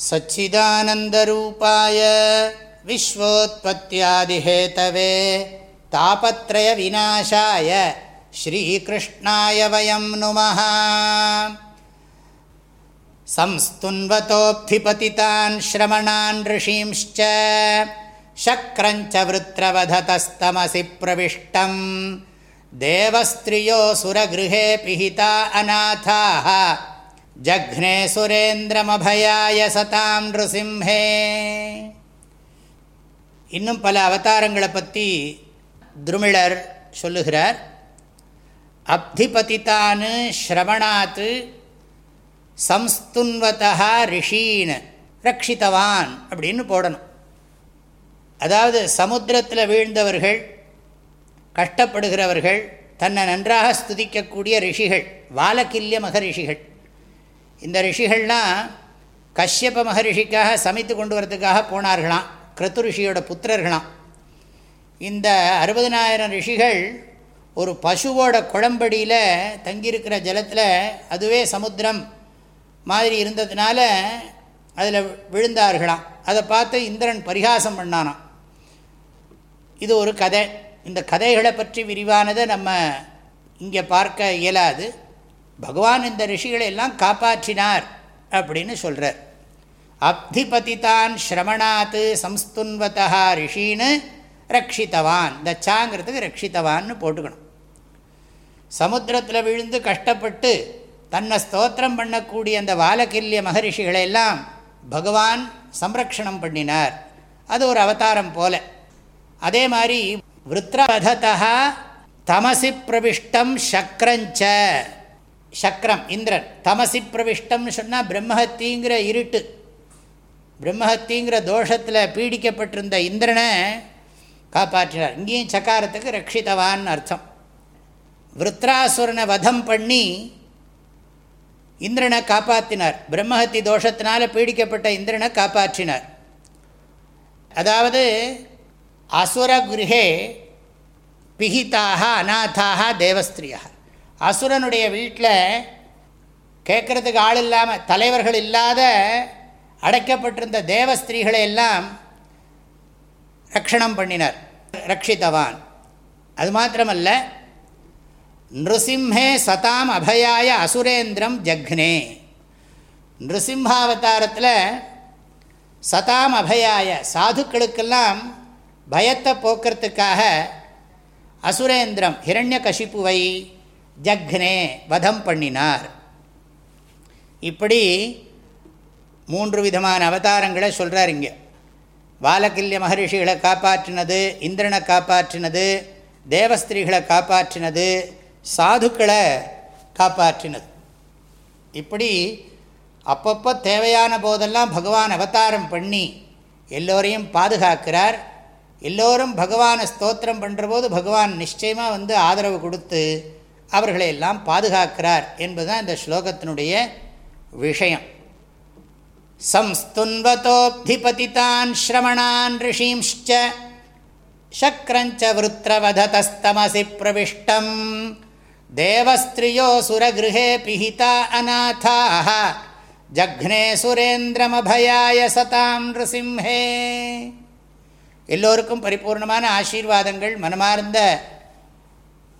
सच्चिदानन्दरूपाय विश्वोत्पत्त्यादिहेतवे तापत्रयविनाशाय श्रीकृष्णाय वयं नुमः। संस्तुन्वतोऽब्धिपतितान् श्रमणान् ऋषींश्च शक्रञ्च वृत्रवधतस्तमसि प्रविष्टम्। देवस्त्रियोऽसुरगृहे पिहिता अनाथाः ஜக்னே சுரேந்திரமபயாய சதாம் நிருசிம்ஹே இன்னும் பல அவதாரங்களை பற்றி திருமிழர் சொல்லுகிறார். அப்திபதித்தானு ஸ்ரவணாத்து சம்ஸ்துன்வதா ரிஷீன் ரட்சித்தவான் அப்படின்னு போடணும். அதாவது சமுத்திரத்தில் வீழ்ந்தவர்கள் கஷ்டப்படுகிறவர்கள் தன்னை நன்றாக ஸ்துதிக்கக்கூடிய ரிஷிகள் வாலக்கில்ய மகரிஷிகள். இந்த ரிஷிகள்லாம் கஷ்யப்ப மகரிஷிக்காக சமைத்து கொண்டு வரதுக்காக போனார்களாம். கிருத்து ரிஷியோட புத்திரர்களாம். இந்த அறுபதனாயிரம் ரிஷிகள் ஒரு பசுவோட குழம்படியில் தங்கியிருக்கிற ஜலத்தில் அதுவே சமுத்திரம் மாதிரி இருந்ததுனால அதில் விழுந்தார்களாம். அதை பார்த்து இந்திரன் பரிகாசம் பண்ணானாம். இது ஒரு கதை. இந்த கதைகளை பற்றி விரிவானதை நம்ம இங்கே பார்க்க இயலாது. பகவான் இந்த ரிஷிகளை எல்லாம் காப்பாற்றினார் அப்படின்னு சொல்கிறார் அப்திபதிதான் ஸ்ரமணாத்து சம்ஸ்துன்வதா ரிஷின்னு ரட்சித்தவான் இந்த சாங்கிறதுக்கு ரட்சித்தவான்னு போட்டுக்கணும். சமுத்திரத்தில் விழுந்து கஷ்டப்பட்டு தன்னை ஸ்தோத்திரம் பண்ணக்கூடிய அந்த வாலகில்ய மகரிஷிகளை எல்லாம் பகவான் சம்ரக்ஷணம் பண்ணினார். அது ஒரு அவதாரம் போல. அதே மாதிரி விருத்ரவதா தமசி பிரவிஷ்டம் சக்கரஞ்ச சக்கரம் இந்திரன் தமசி பிரவிஷ்டம்னு சொன்னால் பிரம்மஹத்திங்கிற இருட்டு. பிரம்மஹத்திங்கிற தோஷத்தில் பீடிக்கப்பட்டிருந்த இந்திரனை காப்பாற்றினார். இங்கேயும் சக்காரத்துக்கு ரட்சித்தவான்னு அர்த்தம். விருத்ராசுரனை வதம் பண்ணி இந்திரனை காப்பாற்றினார் பிரம்மஹத்தி தோஷத்தினால் பீடிக்கப்பட்ட இந்திரனை காப்பாற்றினார். அதாவது அசுர குருகே பிகிதாக அநாதாக தேவஸ்திரியாக அசுரனுடைய வீட்டில் கேட்குறதுக்கு ஆள் இல்லாமல் தலைவர்கள் இல்லாத அடைக்கப்பட்டிருந்த தேவஸ்திரீகளை எல்லாம் ரக்ஷணம் பண்ணினார். ரட்சித்தவான் அது மாத்திரமல்ல நிருசிம்ஹே சதாம் அபயாய அசுரேந்திரம் ஜக்னே. நிருசிம்ஹாவதாரத்தில் சதாம் அபயாய சாதுக்களுக்கெல்லாம் பயத்தை போக்குறதுக்காக அசுரேந்திரம் ஹிரண்ய கஷிப்புவை ஜக்னே வதம் பண்ணினார். இப்படி மூன்று விதமான அவதாரங்களை சொல்கிறார் இங்கே. பாலகில்ய மகரிஷிகளை காப்பாற்றினது இந்திரனை காப்பாற்றினது தேவஸ்திரீகளை காப்பாற்றினது சாதுக்களை காப்பாற்றினது. இப்படி அப்பப்போ தேவையான போதெல்லாம் பகவான் அவதாரம் பண்ணி எல்லோரையும் பாதுகாக்கிறார். எல்லோரும் பகவானை ஸ்தோத்திரம் பண்ணுற போது பகவான் நிச்சயமாக வந்து ஆதரவு கொடுத்து அவர்களை எல்லாம் பாதுகாக்கிறார் என்பதுதான் இந்த ஸ்லோகத்தினுடைய விஷயம். சம்ஸ்துன்வதோப்திபதிதான் ஸ்ரமணான் ரிஷீம்ச்ச சக்கரஞ்ச விருத்திரவதஸ்தமசி பிரவிஷ்டம். தேவஸ்திரியோ சுரகிருஹே பிஹிதா அநாதாக ஜக்னே சுரேந்திரமபயாய சதாம் நிருசிம்ஹே எல்லோருக்கும் பரிபூர்ணமான ஆசீர்வாதங்கள் மனமார்ந்த